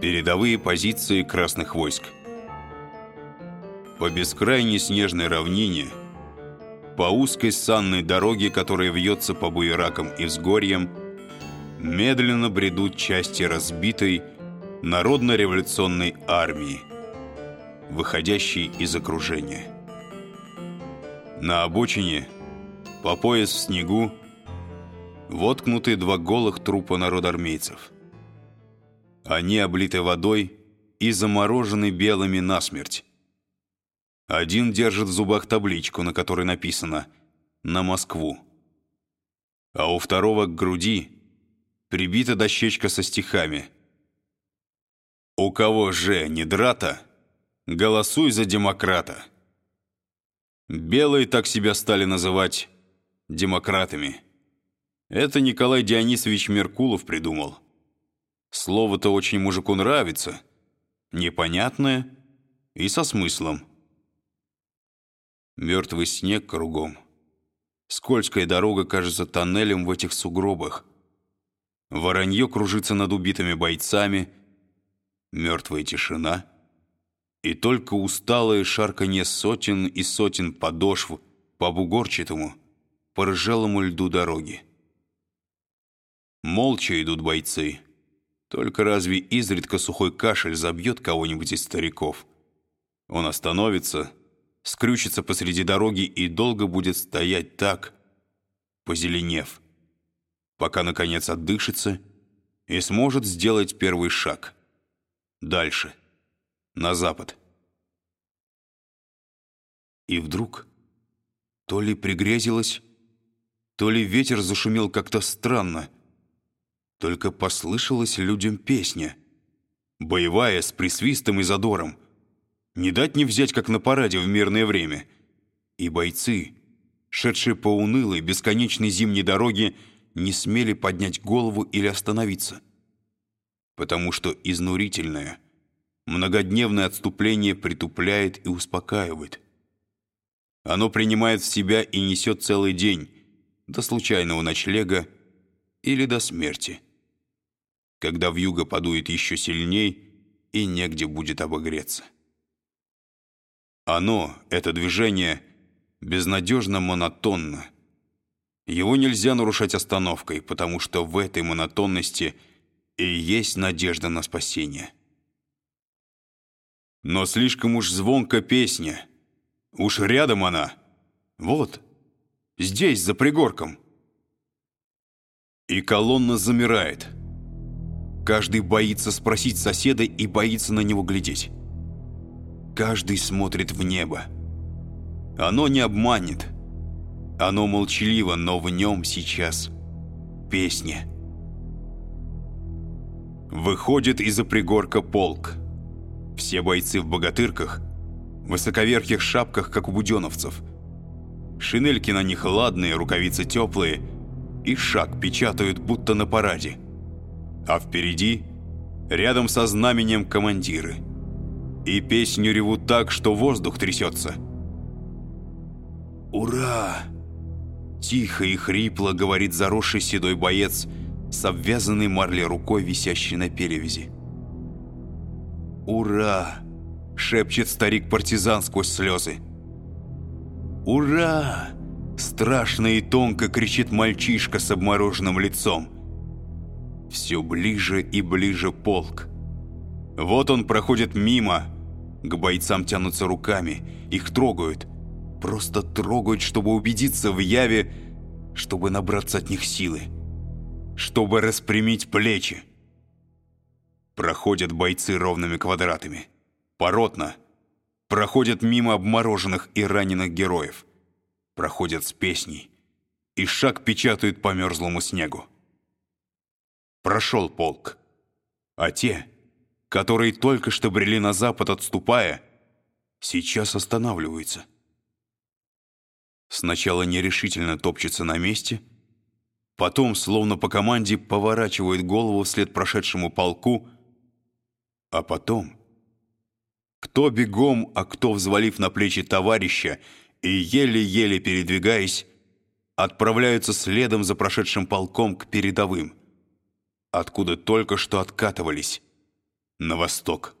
Передовые позиции красных войск. По бескрайней снежной равнине, по узкой санной дороге, которая вьется по буеракам и взгорьям, медленно бредут части разбитой народно-революционной армии, выходящей из окружения. На обочине, по пояс в снегу, воткнуты два голых трупа народоармейцев – они облиты водой и заморожены белыми насмерть. Один держит в зубах табличку, на которой написано «На Москву». А у второго к груди прибита дощечка со стихами. «У кого же не драта, голосуй за демократа». Белые так себя стали называть демократами. Это Николай Дионисович Меркулов придумал. Слово-то очень мужику нравится. Непонятное и со смыслом. Мертвый снег кругом. Скользкая дорога кажется тоннелем в этих сугробах. Воронье кружится над убитыми бойцами. Мертвая тишина. И только усталое шарканье сотен и сотен подошв по бугорчатому, по ржавому льду дороги. Молча идут бойцы. Только разве изредка сухой кашель забьет кого-нибудь из стариков? Он остановится, скрючится посреди дороги и долго будет стоять так, позеленев, пока, наконец, отдышится и сможет сделать первый шаг. Дальше, на запад. И вдруг то ли пригрезилось, то ли ветер зашумел как-то странно — только послышалась людям песня. Боевая, с присвистом и задором. Не дать не взять, как на параде в мирное время. И бойцы, шедшие по унылой, бесконечной зимней дороге, не смели поднять голову или остановиться. Потому что изнурительное, многодневное отступление притупляет и успокаивает. Оно принимает в себя и несет целый день, до случайного ночлега или до смерти когда вьюга подует еще сильней и негде будет обогреться. Оно, это движение, безнадежно монотонно. Его нельзя нарушать остановкой, потому что в этой монотонности и есть надежда на спасение. Но слишком уж звонка песня. Уж рядом она. Вот, здесь, за пригорком. И колонна замирает — Каждый боится спросить соседа и боится на него глядеть. Каждый смотрит в небо. Оно не обманет. Оно молчаливо, но в нем сейчас песня. Выходит из-за пригорка полк. Все бойцы в богатырках, высоковерхих шапках, как у буденовцев. Шинельки на них ладные, рукавицы теплые, и шаг печатают, будто на параде а впереди, рядом со знаменем командиры. И песню ревут так, что воздух трясется. «Ура!» Тихо и хрипло говорит заросший седой боец с обвязанной марлей рукой, висящей на перевязи. «Ура!» — шепчет старик-партизан сквозь слезы. «Ура!» — страшно и тонко кричит мальчишка с обмороженным лицом. Все ближе и ближе полк. Вот он проходит мимо. К бойцам тянутся руками. Их трогают. Просто трогают, чтобы убедиться в яве, чтобы набраться от них силы. Чтобы распрямить плечи. Проходят бойцы ровными квадратами. Поротно. Проходят мимо обмороженных и раненых героев. Проходят с песней. И шаг печатают по мерзлому снегу прошел полк. А те, которые только что брели на запад, отступая, сейчас останавливаются. Сначала нерешительно топчется на месте, потом, словно по команде, поворачивает голову вслед прошедшему полку, а потом, кто бегом, а кто, взвалив на плечи товарища и еле-еле передвигаясь, отправляются следом за прошедшим полком к передовым откуда только что откатывались. на восток.